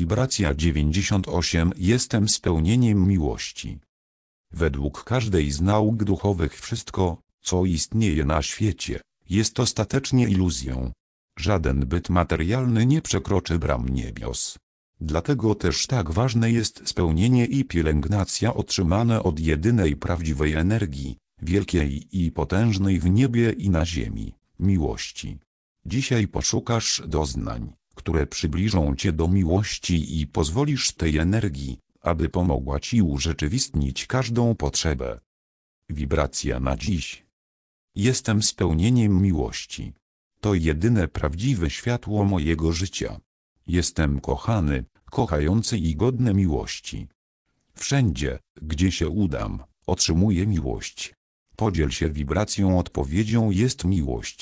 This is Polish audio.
Wibracja 98 Jestem spełnieniem miłości. Według każdej z nauk duchowych wszystko, co istnieje na świecie, jest ostatecznie iluzją. Żaden byt materialny nie przekroczy bram niebios. Dlatego też tak ważne jest spełnienie i pielęgnacja otrzymane od jedynej prawdziwej energii, wielkiej i potężnej w niebie i na ziemi, miłości. Dzisiaj poszukasz doznań, które przybliżą cię do miłości i pozwolisz tej energii, aby pomogła ci urzeczywistnić każdą potrzebę. Wibracja na dziś. Jestem spełnieniem miłości. To jedyne prawdziwe światło mojego życia. Jestem kochany, kochający i godny miłości. Wszędzie, gdzie się udam, otrzymuję miłość. Podziel się wibracją odpowiedzią jest miłość.